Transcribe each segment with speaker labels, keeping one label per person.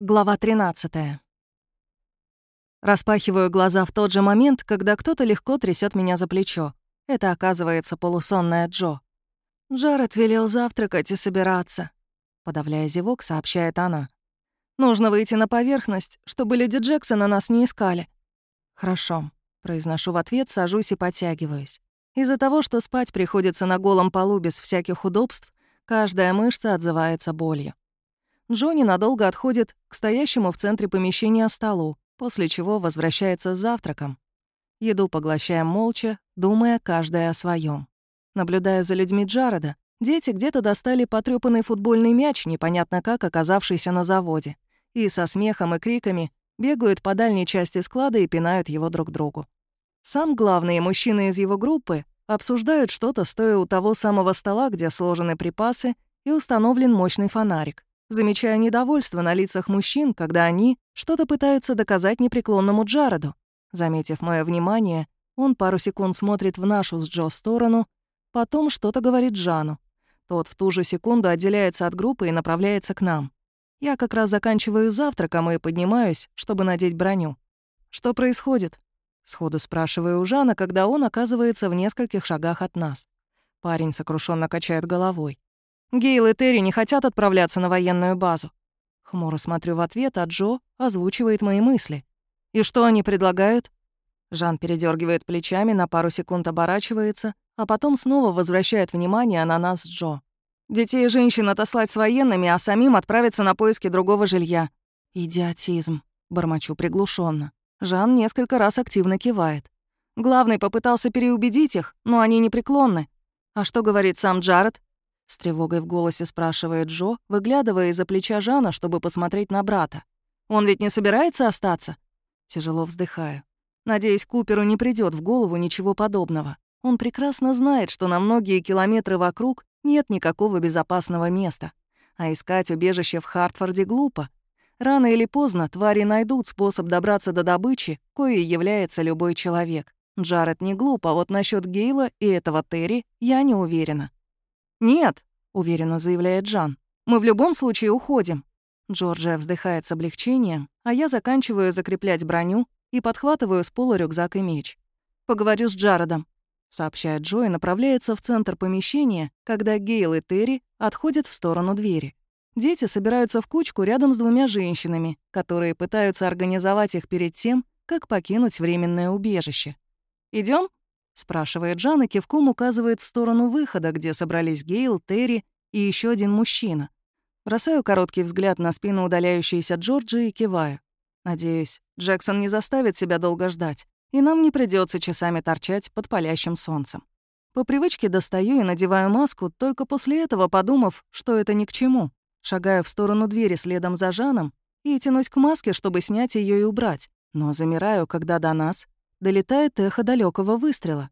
Speaker 1: Глава 13. Распахиваю глаза в тот же момент, когда кто-то легко трясет меня за плечо. Это оказывается полусонная Джо. «Джаред велел завтракать и собираться», — подавляя зевок, сообщает она. «Нужно выйти на поверхность, чтобы люди Джексона нас не искали». «Хорошо», — произношу в ответ, сажусь и подтягиваюсь. Из-за того, что спать приходится на голом полу без всяких удобств, каждая мышца отзывается болью. Джонни надолго отходит к стоящему в центре помещения столу, после чего возвращается с завтраком. Еду поглощаем молча, думая каждая о своем. Наблюдая за людьми Джареда, дети где-то достали потрёпанный футбольный мяч, непонятно как оказавшийся на заводе, и со смехом и криками бегают по дальней части склада и пинают его друг другу. Сам главный и мужчины из его группы обсуждают что-то, стоя у того самого стола, где сложены припасы и установлен мощный фонарик замечая недовольство на лицах мужчин, когда они что-то пытаются доказать непреклонному Джареду. Заметив мое внимание, он пару секунд смотрит в нашу с Джо сторону, потом что-то говорит Жану. Тот в ту же секунду отделяется от группы и направляется к нам. Я как раз заканчиваю завтраком и поднимаюсь, чтобы надеть броню. «Что происходит?» — сходу спрашиваю у Жана, когда он оказывается в нескольких шагах от нас. Парень сокрушенно качает головой. Гейл и Терри не хотят отправляться на военную базу. Хмуро смотрю в ответ, а Джо озвучивает мои мысли. «И что они предлагают?» Жан передергивает плечами, на пару секунд оборачивается, а потом снова возвращает внимание на нас Джо. «Детей и женщин отослать с военными, а самим отправиться на поиски другого жилья». «Идиотизм», — бормочу приглушенно. Жан несколько раз активно кивает. Главный попытался переубедить их, но они непреклонны. А что говорит сам Джаред? С тревогой в голосе спрашивает Джо, выглядывая из-за плеча Жана, чтобы посмотреть на брата. «Он ведь не собирается остаться?» Тяжело вздыхаю. Надеюсь, Куперу не придет в голову ничего подобного. Он прекрасно знает, что на многие километры вокруг нет никакого безопасного места. А искать убежище в Хартфорде глупо. Рано или поздно твари найдут способ добраться до добычи, коей является любой человек. Джаред не глуп, а вот насчет Гейла и этого Терри я не уверена. «Нет», — уверенно заявляет Джан, — «мы в любом случае уходим». Джорджия вздыхает с облегчением, а я заканчиваю закреплять броню и подхватываю с пола рюкзак и меч. «Поговорю с Джаредом», — сообщает Джо и направляется в центр помещения, когда Гейл и Терри отходят в сторону двери. Дети собираются в кучку рядом с двумя женщинами, которые пытаются организовать их перед тем, как покинуть временное убежище. Идем? Спрашивает Джан и кивком указывает в сторону выхода, где собрались Гейл, Терри и еще один мужчина. Бросаю короткий взгляд на спину удаляющейся Джорджи и киваю. Надеюсь, Джексон не заставит себя долго ждать, и нам не придется часами торчать под палящим солнцем. По привычке достаю и надеваю маску, только после этого подумав, что это ни к чему. Шагаю в сторону двери следом за Жаном и тянусь к маске, чтобы снять ее и убрать. Но замираю, когда до нас долетает эхо далекого выстрела.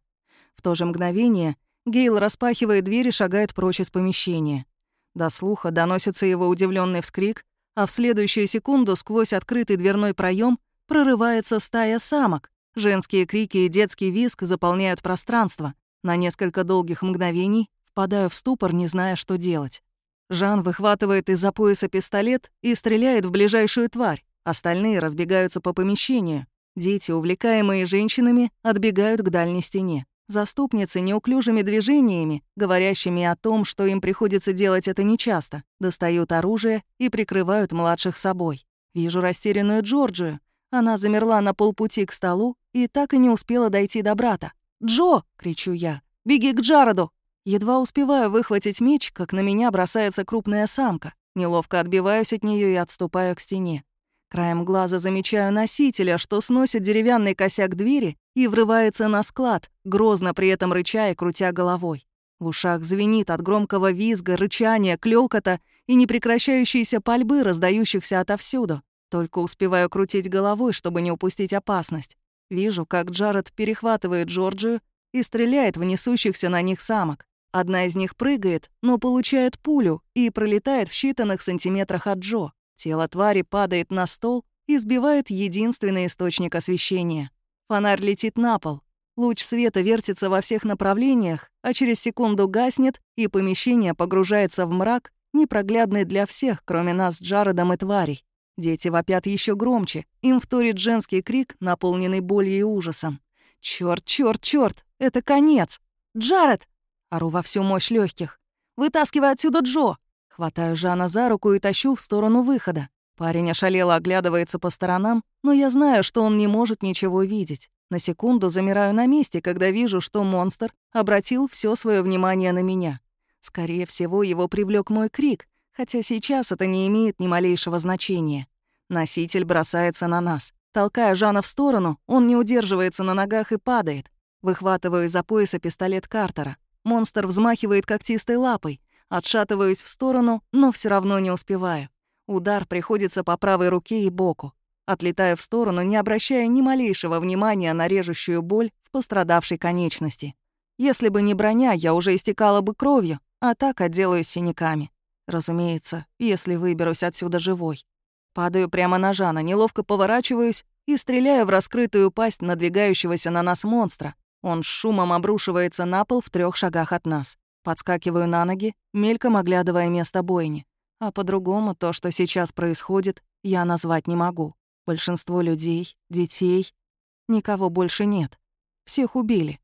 Speaker 1: В то же мгновение Гейл распахивает дверь и шагает прочь из помещения. До слуха доносится его удивленный вскрик, а в следующую секунду сквозь открытый дверной проем прорывается стая самок. Женские крики и детский визг заполняют пространство. На несколько долгих мгновений впадаю в ступор, не зная, что делать. Жан выхватывает из-за пояса пистолет и стреляет в ближайшую тварь. Остальные разбегаются по помещению. Дети, увлекаемые женщинами, отбегают к дальней стене. Заступницы неуклюжими движениями, говорящими о том, что им приходится делать это нечасто, достают оружие и прикрывают младших собой. Вижу растерянную Джорджию. Она замерла на полпути к столу и так и не успела дойти до брата. «Джо!» — кричу я. «Беги к Джароду!» Едва успеваю выхватить меч, как на меня бросается крупная самка. Неловко отбиваюсь от нее и отступаю к стене. Краем глаза замечаю носителя, что сносит деревянный косяк двери и врывается на склад, грозно при этом рыча и крутя головой. В ушах звенит от громкого визга, рычания, клёкота и непрекращающейся пальбы, раздающихся отовсюду. Только успеваю крутить головой, чтобы не упустить опасность. Вижу, как Джаред перехватывает Джорджию и стреляет в несущихся на них самок. Одна из них прыгает, но получает пулю и пролетает в считанных сантиметрах от Джо. Тело твари падает на стол и сбивает единственный источник освещения. Фонарь летит на пол. Луч света вертится во всех направлениях, а через секунду гаснет, и помещение погружается в мрак, непроглядный для всех, кроме нас с Джаредом и тварей. Дети вопят еще громче, им вторит женский крик, наполненный болью и ужасом. Черт, черт, черт, это конец! Джаред! Ору во всю мощь легких. Вытаскивай отсюда Джо! Хватаю Жана за руку и тащу в сторону выхода. Парень ошалело оглядывается по сторонам, но я знаю, что он не может ничего видеть. На секунду замираю на месте, когда вижу, что монстр обратил все свое внимание на меня. Скорее всего, его привлек мой крик, хотя сейчас это не имеет ни малейшего значения. Носитель бросается на нас. Толкая Жана в сторону, он не удерживается на ногах и падает. Выхватываю из-за пояса пистолет Картера. Монстр взмахивает когтистой лапой. Отшатываюсь в сторону, но все равно не успеваю. Удар приходится по правой руке и боку. Отлетаю в сторону, не обращая ни малейшего внимания на режущую боль в пострадавшей конечности. Если бы не броня, я уже истекала бы кровью, а так отделаюсь синяками. Разумеется, если выберусь отсюда живой. Падаю прямо на Жана, неловко поворачиваюсь и стреляю в раскрытую пасть надвигающегося на нас монстра. Он с шумом обрушивается на пол в трех шагах от нас. Подскакиваю на ноги, мельком оглядывая место бойни. А по-другому то, что сейчас происходит, я назвать не могу. Большинство людей, детей, никого больше нет. Всех убили.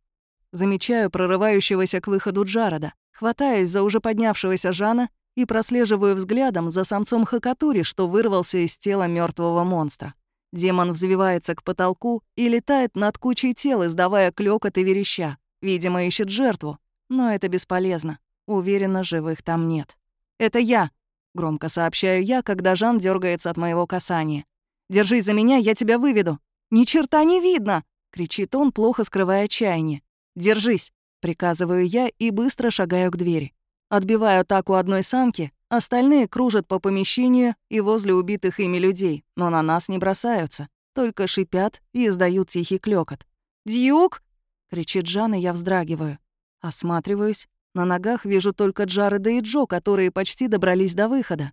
Speaker 1: Замечаю прорывающегося к выходу Джарода, хватаюсь за уже поднявшегося Жана и прослеживаю взглядом за самцом Хакатури, что вырвался из тела мертвого монстра. Демон взвивается к потолку и летает над кучей тел, издавая клёкот и вереща. Видимо, ищет жертву. Но это бесполезно. Уверена, живых там нет. «Это я!» — громко сообщаю я, когда Жан дергается от моего касания. «Держись за меня, я тебя выведу!» «Ни черта не видно!» — кричит он, плохо скрывая отчаяние. «Держись!» — приказываю я и быстро шагаю к двери. Отбиваю атаку одной самки, остальные кружат по помещению и возле убитых ими людей, но на нас не бросаются, только шипят и издают тихий клёкот. «Дьюк!» — кричит Жан, и я вздрагиваю. Осматриваюсь. На ногах вижу только Джареда и Джо, которые почти добрались до выхода.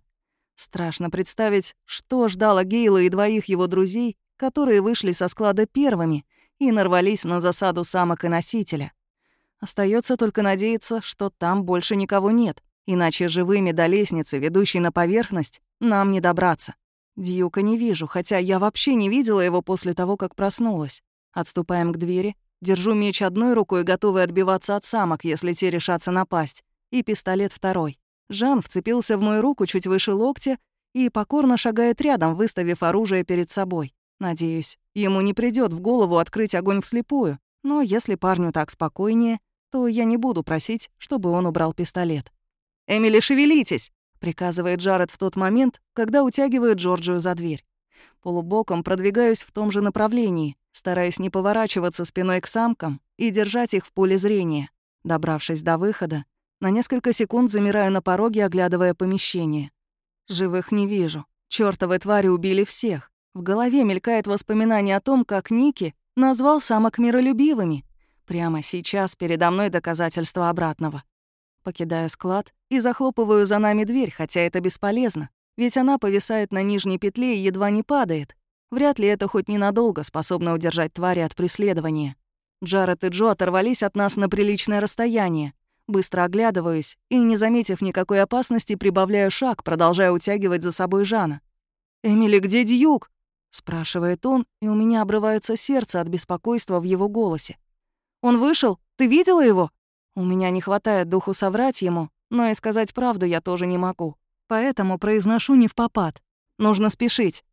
Speaker 1: Страшно представить, что ждало Гейла и двоих его друзей, которые вышли со склада первыми и нарвались на засаду самок и носителя. Остается только надеяться, что там больше никого нет, иначе живыми до лестницы, ведущей на поверхность, нам не добраться. Дьюка не вижу, хотя я вообще не видела его после того, как проснулась. Отступаем к двери, держу меч одной рукой, готовый отбиваться от самок, если те решатся напасть, и пистолет второй. Жан вцепился в мою руку чуть выше локтя и покорно шагает рядом, выставив оружие перед собой. Надеюсь, ему не придет в голову открыть огонь вслепую, но если парню так спокойнее, то я не буду просить, чтобы он убрал пистолет. «Эмили, шевелитесь!» — приказывает Джаред в тот момент, когда утягивает Джорджию за дверь. Полубоком продвигаюсь в том же направлении, стараясь не поворачиваться спиной к самкам и держать их в поле зрения. Добравшись до выхода, на несколько секунд замираю на пороге, оглядывая помещение. Живых не вижу. Чёртовы твари убили всех. В голове мелькает воспоминание о том, как Ники назвал самок миролюбивыми, Прямо сейчас передо мной доказательство обратного. Покидаю склад и захлопываю за нами дверь, хотя это бесполезно, ведь она повисает на нижней петле и едва не падает. Вряд ли это хоть ненадолго способно удержать твари от преследования. Джаред и Джо оторвались от нас на приличное расстояние. Быстро оглядываюсь и, не заметив никакой опасности, прибавляю шаг, продолжая утягивать за собой Жана. «Эмили, где Дьюк?» — спрашивает он, и у меня обрывается сердце от беспокойства в его голосе. Он вышел? Ты видела его?» У меня не хватает духу соврать ему, но и сказать правду я тоже не могу. Поэтому произношу не в попад. Нужно спешить.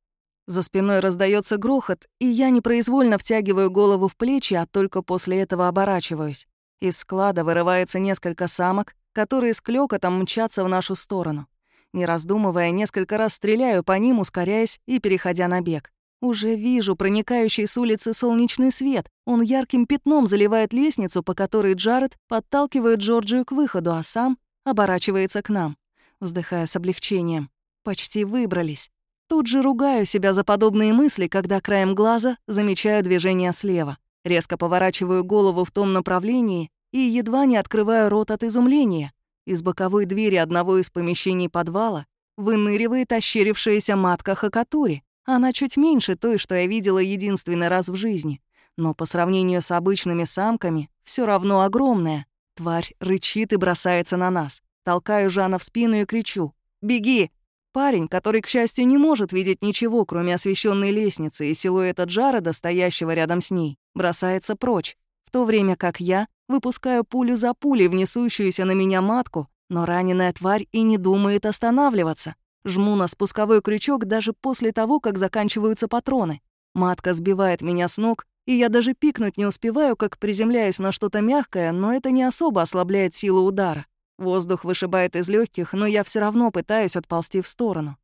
Speaker 1: За спиной раздается грохот, и я непроизвольно втягиваю голову в плечи, а только после этого оборачиваюсь. Из склада вырывается несколько самок, которые с клёкотом мчатся в нашу сторону. Не раздумывая, несколько раз стреляю по ним, ускоряясь и переходя на бег. Уже вижу проникающий с улицы солнечный свет. Он ярким пятном заливает лестницу, по которой Джаред подталкивает Джорджию к выходу, а сам оборачивается к нам. Вздыхая с облегчением. Почти выбрались. Тут же ругаю себя за подобные мысли, когда краем глаза замечаю движение слева. Резко поворачиваю голову в том направлении и едва не открываю рот от изумления. Из боковой двери одного из помещений подвала выныривает ощерившаяся матка Хакатури. Она чуть меньше той, что я видела единственный раз в жизни, но по сравнению с обычными самками все равно огромная. Тварь рычит и бросается на нас. Толкаю Жана в спину и кричу «Беги!». Парень, который, к счастью, не может видеть ничего, кроме освещенной лестницы и силуэта Джареда, стоящего рядом с ней, бросается прочь, в то время как я выпускаю пулю за пулей в несущуюся на меня матку, но раненая тварь и не думает останавливаться. Жму на спусковой крючок даже после того, как заканчиваются патроны. Матка сбивает меня с ног, и я даже пикнуть не успеваю, как приземляюсь на что-то мягкое, но это не особо ослабляет силу удара. Воздух вышибает из легких, но я все равно пытаюсь отползти в сторону.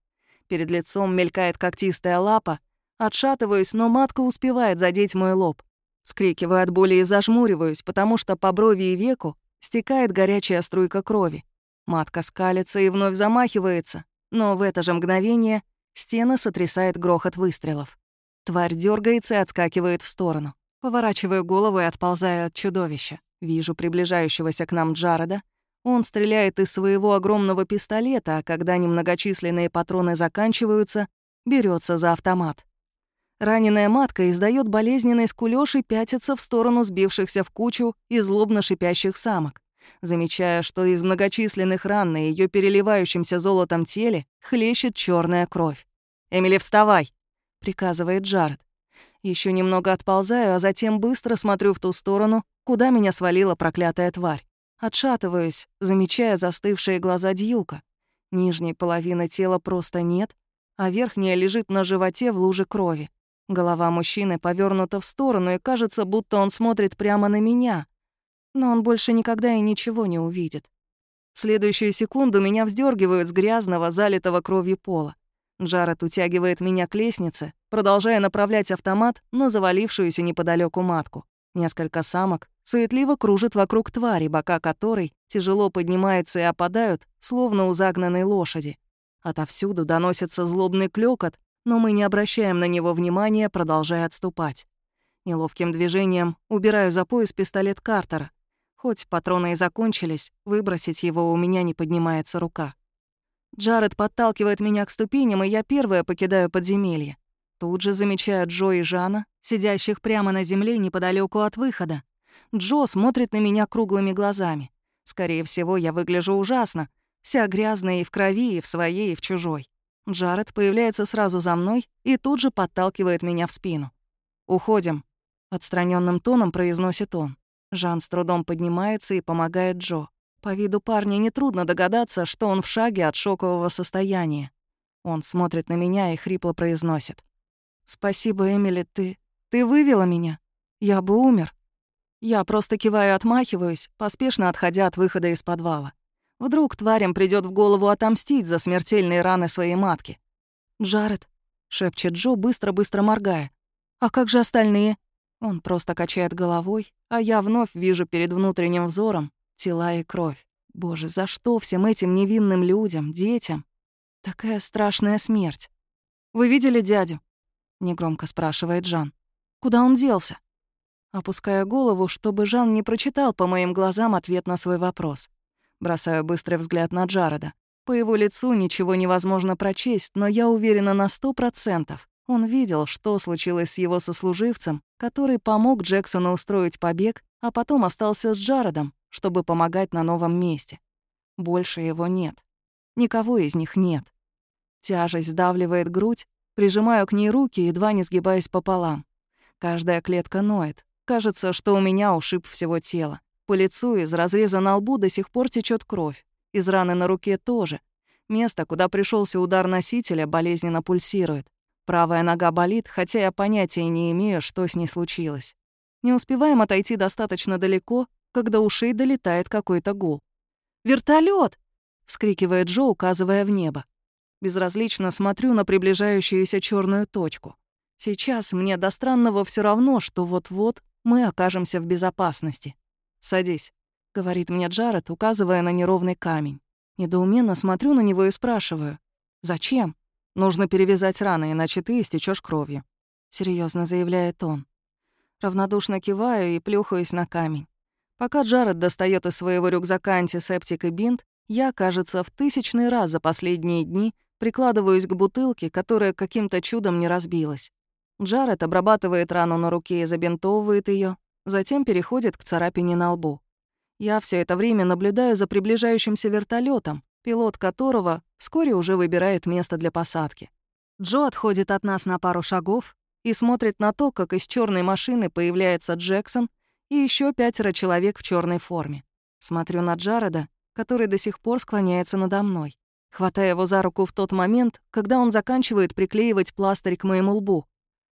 Speaker 1: Перед лицом мелькает когтистая лапа, отшатываюсь, но матка успевает задеть мой лоб. Скрикиваю от боли и зажмуриваюсь, потому что по брови и веку стекает горячая струйка крови. Матка скалится и вновь замахивается, но в это же мгновение стены сотрясает грохот выстрелов. Тварь дергается и отскакивает в сторону. Поворачиваю голову и отползаю от чудовища. Вижу приближающегося к нам Джареда. Он стреляет из своего огромного пистолета, а когда немногочисленные патроны заканчиваются, берется за автомат. Раненая матка издает болезненный скулёж и пятится в сторону сбившихся в кучу и злобно шипящих самок, замечая, что из многочисленных ран на её переливающемся золотом теле хлещет черная кровь. «Эмили, вставай!» — приказывает Джаред. Еще немного отползаю, а затем быстро смотрю в ту сторону, куда меня свалила проклятая тварь. Отшатываюсь, замечая застывшие глаза Дьюка. Нижней половины тела просто нет, а верхняя лежит на животе в луже крови. Голова мужчины повернута в сторону, и кажется, будто он смотрит прямо на меня. Но он больше никогда и ничего не увидит. Следующую секунду меня вздергивают с грязного, залитого кровью пола. Джаред утягивает меня к лестнице, продолжая направлять автомат на завалившуюся неподалеку матку. Несколько самок суетливо кружат вокруг твари, бока которой тяжело поднимаются и опадают, словно у загнанной лошади. Отовсюду доносится злобный клёкот, но мы не обращаем на него внимания, продолжая отступать. Неловким движением убираю за пояс пистолет Картера. Хоть патроны и закончились, выбросить его у меня не поднимается рука. Джаред подталкивает меня к ступеням, и я первая покидаю подземелье. Тут же замечаю Джо и Жана, сидящих прямо на земле неподалеку от выхода. Джо смотрит на меня круглыми глазами. Скорее всего, я выгляжу ужасно, вся грязная и в крови, и в своей, и в чужой. Джаред появляется сразу за мной и тут же подталкивает меня в спину. «Уходим», — отстраненным тоном произносит он. Жан с трудом поднимается и помогает Джо. По виду парня нетрудно догадаться, что он в шаге от шокового состояния. Он смотрит на меня и хрипло произносит. «Спасибо, Эмили, ты... ты вывела меня. Я бы умер». Я просто киваю и отмахиваюсь, поспешно отходя от выхода из подвала. Вдруг тварям придёт в голову отомстить за смертельные раны своей матки. «Джаред», — шепчет Джо, быстро-быстро моргая. «А как же остальные?» Он просто качает головой, а я вновь вижу перед внутренним взором тела и кровь. Боже, за что всем этим невинным людям, детям? Такая страшная смерть. «Вы видели дядю?» — негромко спрашивает Жан. «Куда он делся?» Опуская голову, чтобы Жан не прочитал по моим глазам ответ на свой вопрос. Бросаю быстрый взгляд на Джареда. По его лицу ничего невозможно прочесть, но я уверена на сто процентов. Он видел, что случилось с его сослуживцем, который помог Джексону устроить побег, а потом остался с Джаредом, чтобы помогать на новом месте. Больше его нет. Никого из них нет. Тяжесть сдавливает грудь, прижимаю к ней руки, едва не сгибаясь пополам. Каждая клетка ноет. Кажется, что у меня ушиб всего тела. По лицу из разреза на лбу до сих пор течет кровь. Из раны на руке тоже. Место, куда пришелся удар носителя, болезненно пульсирует. Правая нога болит, хотя я понятия не имею, что с ней случилось. Не успеваем отойти достаточно далеко, когда ушей долетает какой-то гул. «Вертолет!» — вскрикивает Джо, указывая в небо. Безразлично смотрю на приближающуюся черную точку. Сейчас мне до странного все равно, что вот-вот мы окажемся в безопасности. «Садись», — говорит мне Джаред, указывая на неровный камень. Недоуменно смотрю на него и спрашиваю. «Зачем?» «Нужно перевязать раны, иначе ты истечешь кровью», — серьезно заявляет он. Равнодушно киваю и плюхаюсь на камень. Пока Джаред достает из своего рюкзака антисептик и бинт, я, кажется, в тысячный раз за последние дни прикладываюсь к бутылке, которая каким-то чудом не разбилась. Джаред обрабатывает рану на руке и забинтовывает ее, затем переходит к царапине на лбу. Я все это время наблюдаю за приближающимся вертолетом, пилот которого вскоре уже выбирает место для посадки. Джо отходит от нас на пару шагов и смотрит на то, как из черной машины появляется Джексон и еще пятеро человек в черной форме. Смотрю на Джареда, который до сих пор склоняется надо мной. Хватая его за руку в тот момент, когда он заканчивает приклеивать пластырь к моему лбу.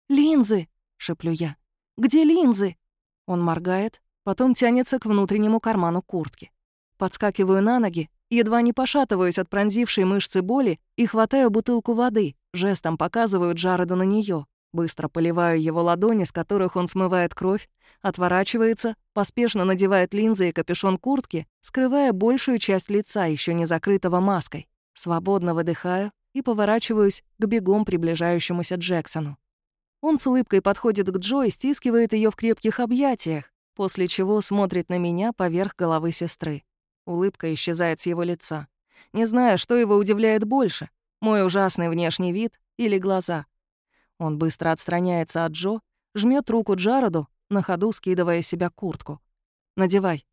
Speaker 1: «Линзы!» — шеплю я. «Где линзы?» Он моргает, потом тянется к внутреннему карману куртки. Подскакиваю на ноги, едва не пошатываюсь от пронзившей мышцы боли и хватаю бутылку воды, жестом показываю Джареду на нее. Быстро поливаю его ладони, с которых он смывает кровь, отворачивается, поспешно надевает линзы и капюшон куртки, скрывая большую часть лица, еще не закрытого маской. Свободно выдыхаю и поворачиваюсь к бегом приближающемуся Джексону. Он с улыбкой подходит к Джо и стискивает ее в крепких объятиях, после чего смотрит на меня поверх головы сестры. Улыбка исчезает с его лица. Не знаю, что его удивляет больше — мой ужасный внешний вид или глаза — он быстро отстраняется от Джо, жмет руку Джароду, на ходу скидывая себя куртку. «Надевай».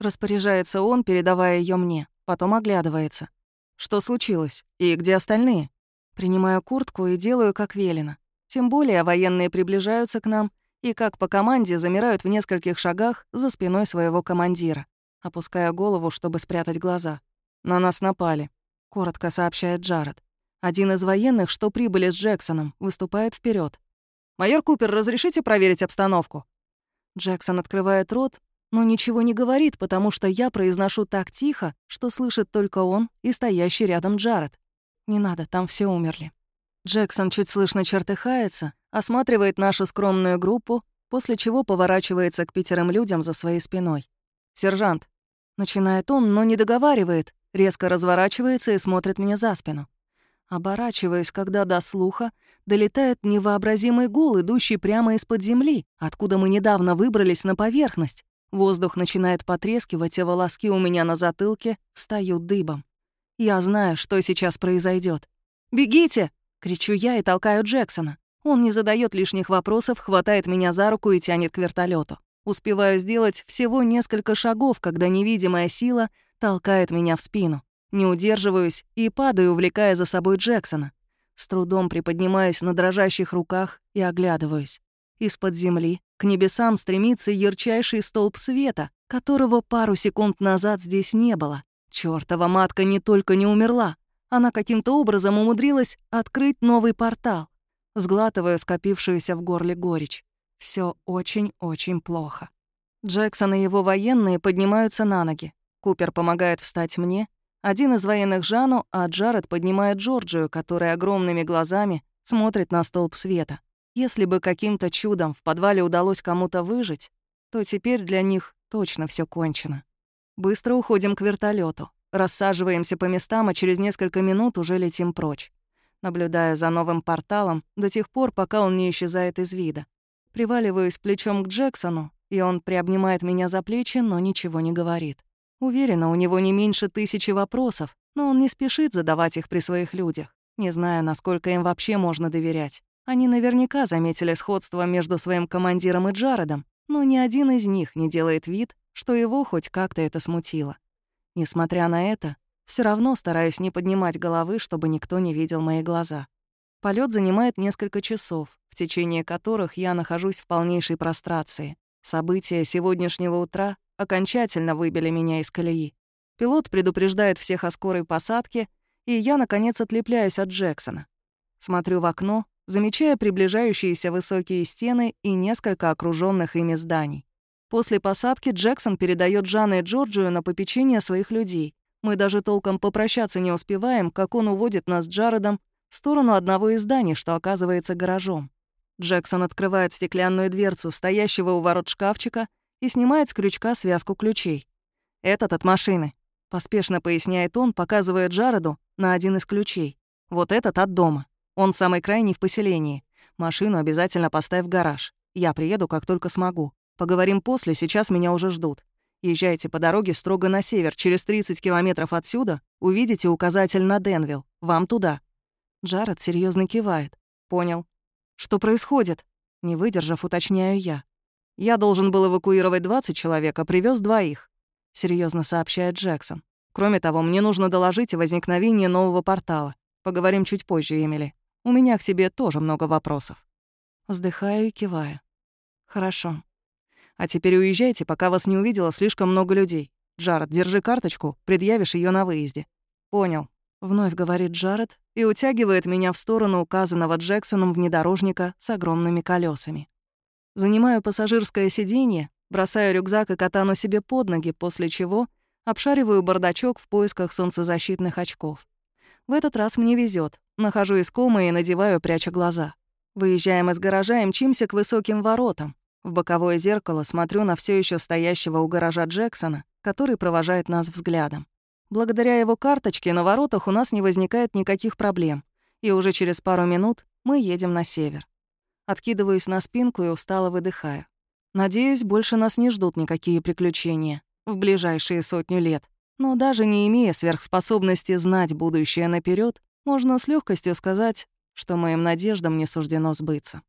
Speaker 1: Распоряжается он, передавая ее мне, потом оглядывается. «Что случилось? И где остальные?» Принимаю куртку и делаю, как велено. Тем более военные приближаются к нам и, как по команде, замирают в нескольких шагах за спиной своего командира. Опуская голову, чтобы спрятать глаза. «На нас напали», — коротко сообщает Джаред. Один из военных, что прибыли с Джексоном, выступает вперед. «Майор Купер, разрешите проверить обстановку?» Джексон открывает рот, но ничего не говорит, потому что я произношу так тихо, что слышит только он и стоящий рядом Джаред. «Не надо, там все умерли». Джексон чуть слышно чертыхается, осматривает нашу скромную группу, после чего поворачивается к пятерым людям за своей спиной. «Сержант», — начинает он, но не договаривает, резко разворачивается и смотрит мне за спину. Оборачиваюсь, когда до слуха долетает невообразимый гул, идущий прямо из-под земли, откуда мы недавно выбрались на поверхность. Воздух начинает потрескивать, а волоски у меня на затылке встают дыбом. Я знаю, что сейчас произойдет. «Бегите!» — кричу я и толкаю Джексона. Он не задает лишних вопросов, хватает меня за руку и тянет к вертолету. Успеваю сделать всего несколько шагов, когда невидимая сила толкает меня в спину. Не удерживаюсь и падаю, увлекая за собой Джексона. С трудом приподнимаюсь на дрожащих руках и оглядываюсь. Из-под земли к небесам стремится ярчайший столб света, которого пару секунд назад здесь не было. Чёртова матка не только не умерла, она каким-то образом умудрилась открыть новый портал. Сглатываю скопившуюся в горле горечь. Все очень-очень плохо. Джексон и его военные поднимаются на ноги. Купер помогает встать мне, один из военных Жану, а Джаред поднимает Джорджию, которая огромными глазами смотрит на столб света. Если бы каким-то чудом в подвале удалось кому-то выжить, то теперь для них точно все кончено. Быстро уходим к вертолету, рассаживаемся по местам, а через несколько минут уже летим прочь, наблюдая за новым порталом до тех пор, пока он не исчезает из вида. Приваливаюсь плечом к Джексону, и он приобнимает меня за плечи, но ничего не говорит. Уверена, у него не меньше тысячи вопросов, но он не спешит задавать их при своих людях, не зная, насколько им вообще можно доверять. Они наверняка заметили сходство между своим командиром и Джаредом, но ни один из них не делает вид, что его хоть как-то это смутило. Несмотря на это, все равно стараюсь не поднимать головы, чтобы никто не видел мои глаза. Полет занимает несколько часов, в течение которых я нахожусь в полнейшей прострации. События сегодняшнего утра окончательно выбили меня из колеи. Пилот предупреждает всех о скорой посадке, и я, наконец, отлепляюсь от Джексона. Смотрю в окно, замечая приближающиеся высокие стены и несколько окруженных ими зданий. После посадки Джексон передает Жанна и Джорджию на попечение своих людей. Мы даже толком попрощаться не успеваем, как он уводит нас с Джаредом в сторону одного из зданий, что оказывается гаражом. Джексон открывает стеклянную дверцу стоящего у ворот шкафчика и снимает с крючка связку ключей. «Этот от машины», — поспешно поясняет он, показывая Джареду на один из ключей. «Вот этот от дома. Он самый крайний в поселении. Машину обязательно поставь в гараж. Я приеду, как только смогу. Поговорим после, сейчас меня уже ждут. Езжайте по дороге строго на север, через 30 километров отсюда увидите указатель на Денвилл. Вам туда». Джаред серьезно кивает. «Понял». «Что происходит?» Не выдержав, уточняю я. Я должен был эвакуировать 20 человек, а привез двоих», — серьезно сообщает Джексон. Кроме того, мне нужно доложить о возникновении нового портала. Поговорим чуть позже, Эмили. У меня к тебе тоже много вопросов». Вздыхаю и киваю. «Хорошо. А теперь уезжайте, пока вас не увидело слишком много людей. Джаред, держи карточку, предъявишь ее на выезде». «Понял», — вновь говорит Джаред и утягивает меня в сторону указанного Джексоном внедорожника с огромными колесами. Занимаю пассажирское сиденье, бросаю рюкзак и катану себе под ноги, после чего обшариваю бардачок в поисках солнцезащитных очков. В этот раз мне везет. Нахожу искомое и надеваю, пряча глаза. Выезжаем из гаража и мчимся к высоким воротам. В боковое зеркало смотрю на все еще стоящего у гаража Джексона, который провожает нас взглядом. Благодаря его карточке на воротах у нас не возникает никаких проблем, и уже через пару минут мы едем на север. Откидываюсь на спинку и устало выдыхаю. Надеюсь, больше нас не ждут никакие приключения в ближайшие сотню лет. Но даже не имея сверхспособности знать будущее наперед, можно с легкостью сказать, что моим надеждам не суждено сбыться.